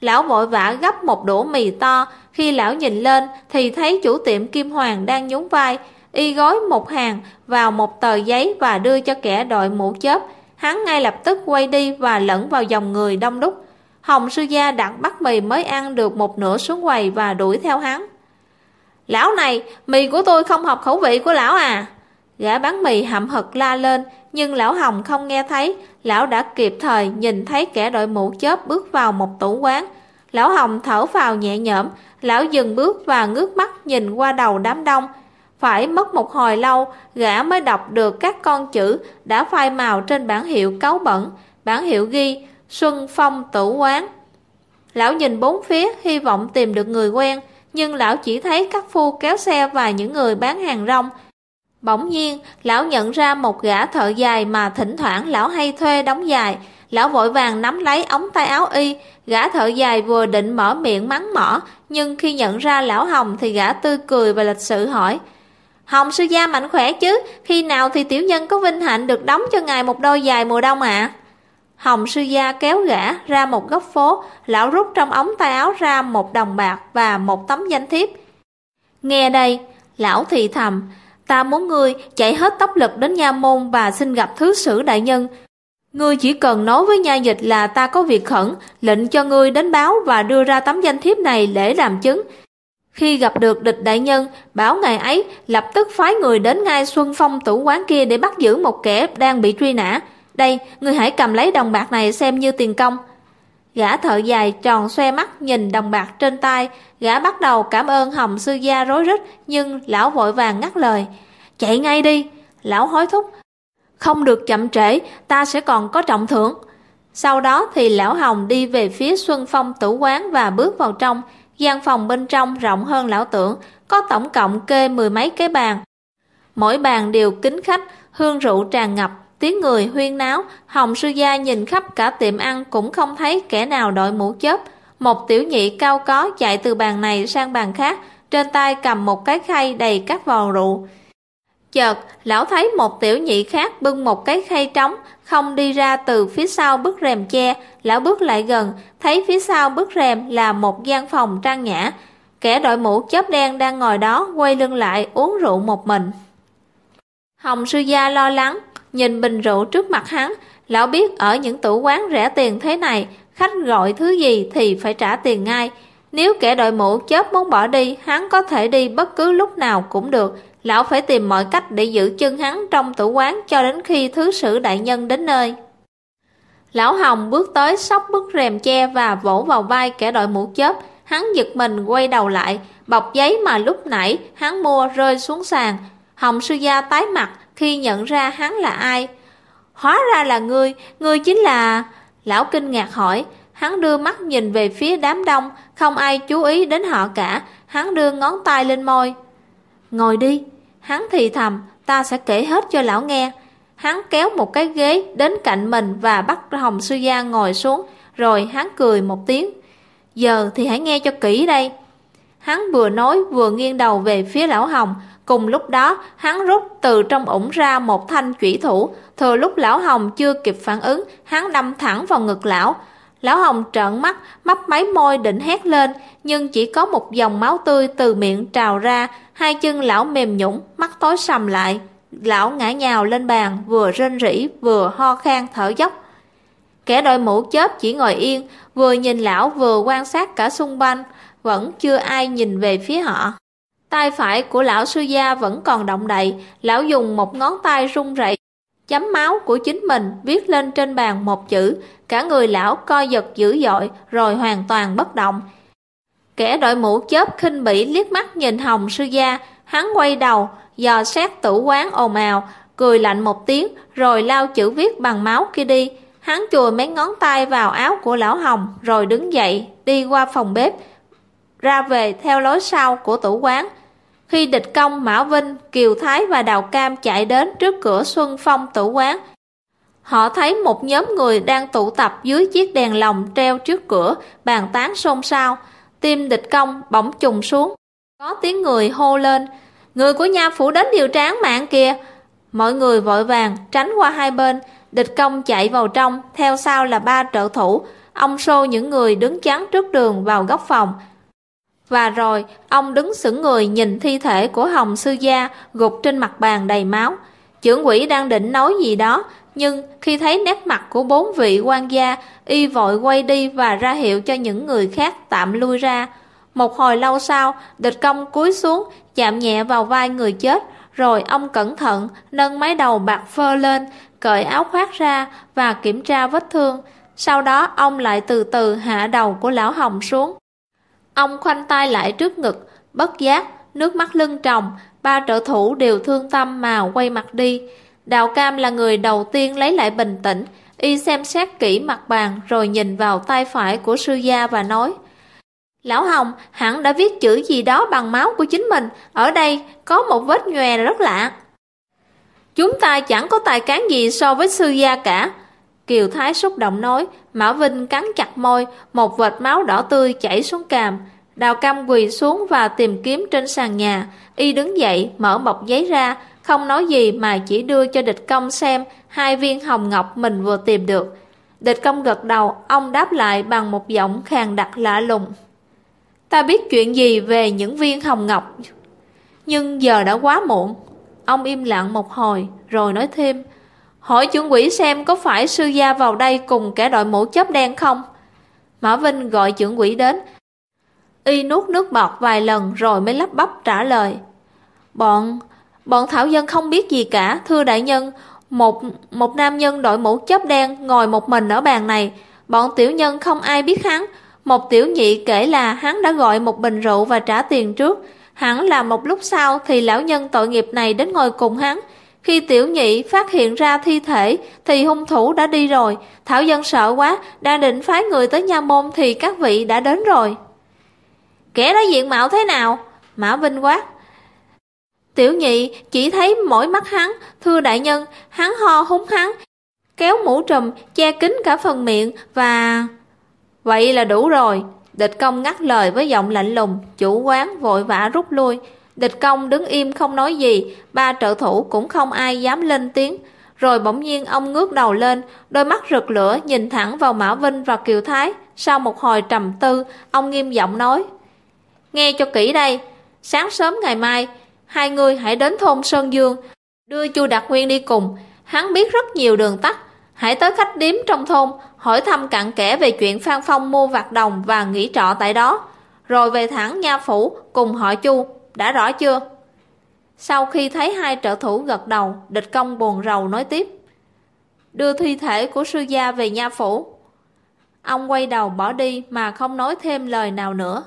Lão vội vã gấp một đũa mì to, khi lão nhìn lên thì thấy chủ tiệm Kim Hoàng đang nhún vai, y gói một hàng vào một tờ giấy và đưa cho kẻ đội mũ chớp. Hắn ngay lập tức quay đi và lẫn vào dòng người đông đúc. Hồng sư gia đặt bát mì mới ăn được một nửa xuống quầy và đuổi theo hắn. Lão này, mì của tôi không hợp khẩu vị của lão à? Gã bán mì hậm hực la lên, nhưng lão Hồng không nghe thấy, lão đã kịp thời nhìn thấy kẻ đội mũ chớp bước vào một tủ quán. Lão Hồng thở vào nhẹ nhõm, lão dừng bước và ngước mắt nhìn qua đầu đám đông. Phải mất một hồi lâu, gã mới đọc được các con chữ đã phai màu trên bản hiệu cáu bẩn, bản hiệu ghi Xuân Phong Tủ Quán. Lão nhìn bốn phía, hy vọng tìm được người quen, nhưng lão chỉ thấy các phu kéo xe và những người bán hàng rong, Bỗng nhiên, lão nhận ra một gã thợ dài mà thỉnh thoảng lão hay thuê đóng dài. Lão vội vàng nắm lấy ống tay áo y, gã thợ dài vừa định mở miệng mắng mỏ, nhưng khi nhận ra lão Hồng thì gã tươi cười và lịch sự hỏi. Hồng sư gia mạnh khỏe chứ, khi nào thì tiểu nhân có vinh hạnh được đóng cho ngài một đôi dài mùa đông ạ? Hồng sư gia kéo gã ra một góc phố, lão rút trong ống tay áo ra một đồng bạc và một tấm danh thiếp. Nghe đây, lão thì thầm, Ta muốn ngươi chạy hết tốc lực đến nha môn và xin gặp thứ sử đại nhân. Ngươi chỉ cần nói với nha dịch là ta có việc khẩn, lệnh cho ngươi đến báo và đưa ra tấm danh thiếp này để làm chứng. Khi gặp được địch đại nhân, báo ngày ấy lập tức phái người đến ngay Xuân Phong tủ quán kia để bắt giữ một kẻ đang bị truy nã. Đây, ngươi hãy cầm lấy đồng bạc này xem như tiền công. Gã thợ dài tròn xoe mắt nhìn đồng bạc trên tay, gã bắt đầu cảm ơn Hồng Sư Gia rối rít, nhưng lão vội vàng ngắt lời. Chạy ngay đi, lão hối thúc. Không được chậm trễ, ta sẽ còn có trọng thưởng. Sau đó thì lão Hồng đi về phía Xuân Phong tử quán và bước vào trong. gian phòng bên trong rộng hơn lão tưởng, có tổng cộng kê mười mấy cái bàn. Mỗi bàn đều kính khách, hương rượu tràn ngập, tiếng người huyên náo, Hồng Sư Gia nhìn khắp cả tiệm ăn cũng không thấy kẻ nào đội mũ chớp. Một tiểu nhị cao có chạy từ bàn này sang bàn khác, trên tay cầm một cái khay đầy các vò rượu. Chợt, lão thấy một tiểu nhị khác bưng một cái khay trống, không đi ra từ phía sau bức rèm che, lão bước lại gần, thấy phía sau bức rèm là một gian phòng trang nhã. Kẻ đội mũ chớp đen đang ngồi đó quay lưng lại uống rượu một mình. Hồng sư gia lo lắng, nhìn bình rượu trước mặt hắn, lão biết ở những tủ quán rẻ tiền thế này, khách gọi thứ gì thì phải trả tiền ngay. Nếu kẻ đội mũ chớp muốn bỏ đi, hắn có thể đi bất cứ lúc nào cũng được, lão phải tìm mọi cách để giữ chân hắn trong tủ quán cho đến khi thứ sử đại nhân đến nơi. Lão Hồng bước tới sóc bức rèm che và vỗ vào vai kẻ đội mũ chớp, hắn giật mình quay đầu lại, bọc giấy mà lúc nãy hắn mua rơi xuống sàn. Hồng sư gia tái mặt khi nhận ra hắn là ai. Hóa ra là ngươi, ngươi chính là... Lão kinh ngạc hỏi, hắn đưa mắt nhìn về phía đám đông, không ai chú ý đến họ cả, hắn đưa ngón tay lên môi. Ngồi đi, hắn thì thầm, ta sẽ kể hết cho lão nghe. Hắn kéo một cái ghế đến cạnh mình và bắt Hồng Sư Gia ngồi xuống, rồi hắn cười một tiếng. Giờ thì hãy nghe cho kỹ đây. Hắn vừa nói vừa nghiêng đầu về phía lão Hồng, cùng lúc đó hắn rút từ trong ủng ra một thanh chủy thủ, thừa lúc lão Hồng chưa kịp phản ứng, hắn đâm thẳng vào ngực lão. Lão Hồng trợn mắt, mấp máy môi định hét lên, nhưng chỉ có một dòng máu tươi từ miệng trào ra, hai chân lão mềm nhũng, mắt tối sầm lại. Lão ngã nhào lên bàn, vừa rên rỉ, vừa ho khan thở dốc. Kẻ đội mũ chớp chỉ ngồi yên, vừa nhìn lão vừa quan sát cả xung quanh, vẫn chưa ai nhìn về phía họ. Tay phải của lão sư gia vẫn còn động đậy, lão dùng một ngón tay run rẩy chấm máu của chính mình viết lên trên bàn một chữ, cả người lão co giật dữ dội rồi hoàn toàn bất động. Kẻ đội mũ chớp khinh bỉ liếc mắt nhìn Hồng sư gia, hắn quay đầu, dò xét tủ quán ồn ào, cười lạnh một tiếng rồi lao chữ viết bằng máu kia đi. Hắn chùi mấy ngón tay vào áo của lão Hồng rồi đứng dậy, đi qua phòng bếp, ra về theo lối sau của tủ quán. Khi địch công, Mã Vinh, Kiều Thái và Đào Cam chạy đến trước cửa Xuân Phong tủ quán, họ thấy một nhóm người đang tụ tập dưới chiếc đèn lồng treo trước cửa, bàn tán xôn xao. Tim địch công bỗng trùng xuống. Có tiếng người hô lên, người của nha phủ đến điều tráng mạng kìa. Mọi người vội vàng tránh qua hai bên, địch công chạy vào trong, theo sau là ba trợ thủ. Ông xô những người đứng chắn trước đường vào góc phòng, và rồi, ông đứng sững người nhìn thi thể của Hồng Sư Gia gục trên mặt bàn đầy máu. Trưởng quỹ đang định nói gì đó, nhưng khi thấy nét mặt của bốn vị quan gia, y vội quay đi và ra hiệu cho những người khác tạm lui ra. Một hồi lâu sau, địch công cúi xuống, chạm nhẹ vào vai người chết, rồi ông cẩn thận nâng mái đầu bạc phơ lên, cởi áo khoác ra và kiểm tra vết thương. Sau đó ông lại từ từ hạ đầu của lão Hồng xuống. Ông khoanh tay lại trước ngực, bất giác, nước mắt lưng tròng, ba trợ thủ đều thương tâm mà quay mặt đi. Đào Cam là người đầu tiên lấy lại bình tĩnh, y xem xét kỹ mặt bàn rồi nhìn vào tay phải của sư gia và nói Lão Hồng hẳn đã viết chữ gì đó bằng máu của chính mình, ở đây có một vết nhòe rất lạ. Chúng ta chẳng có tài cán gì so với sư gia cả. Kiều Thái xúc động nói, Mã Vinh cắn chặt môi, một vệt máu đỏ tươi chảy xuống càm. Đào Cam quỳ xuống và tìm kiếm trên sàn nhà. Y đứng dậy, mở bọc giấy ra, không nói gì mà chỉ đưa cho địch công xem hai viên hồng ngọc mình vừa tìm được. Địch công gật đầu, ông đáp lại bằng một giọng khàn đặc lạ lùng. Ta biết chuyện gì về những viên hồng ngọc, nhưng giờ đã quá muộn. Ông im lặng một hồi, rồi nói thêm, Hỏi chuẩn quỷ xem có phải sư gia vào đây cùng kẻ đội mũ chớp đen không? Mã Vinh gọi trưởng quỷ đến. Y nuốt nước bọt vài lần rồi mới lắp bắp trả lời. Bọn, bọn Thảo Dân không biết gì cả, thưa đại nhân. Một, một nam nhân đội mũ chớp đen ngồi một mình ở bàn này. Bọn tiểu nhân không ai biết hắn. Một tiểu nhị kể là hắn đã gọi một bình rượu và trả tiền trước. Hẳn là một lúc sau thì lão nhân tội nghiệp này đến ngồi cùng hắn. Khi tiểu nhị phát hiện ra thi thể thì hung thủ đã đi rồi. Thảo dân sợ quá, đang định phái người tới nha môn thì các vị đã đến rồi. Kẻ đó diện mạo thế nào? Mã Vinh quát. Tiểu nhị chỉ thấy mỗi mắt hắn, thưa đại nhân, hắn ho húng hắn, kéo mũ trùm, che kín cả phần miệng và... Vậy là đủ rồi. Địch công ngắt lời với giọng lạnh lùng, chủ quán vội vã rút lui. Địch công đứng im không nói gì, ba trợ thủ cũng không ai dám lên tiếng. Rồi bỗng nhiên ông ngước đầu lên, đôi mắt rực lửa nhìn thẳng vào Mã Vinh và Kiều Thái. Sau một hồi trầm tư, ông nghiêm giọng nói. Nghe cho kỹ đây, sáng sớm ngày mai, hai người hãy đến thôn Sơn Dương, đưa Chu Đạt Nguyên đi cùng. Hắn biết rất nhiều đường tắt, hãy tới khách điếm trong thôn, hỏi thăm cặn kẽ về chuyện Phan Phong mua vạt đồng và nghỉ trọ tại đó. Rồi về thẳng nha phủ cùng họ Chu, đã rõ chưa? Sau khi thấy hai trợ thủ gật đầu, địch công buồn rầu nói tiếp. Đưa thi thể của sư gia về nha phủ. Ông quay đầu bỏ đi mà không nói thêm lời nào nữa.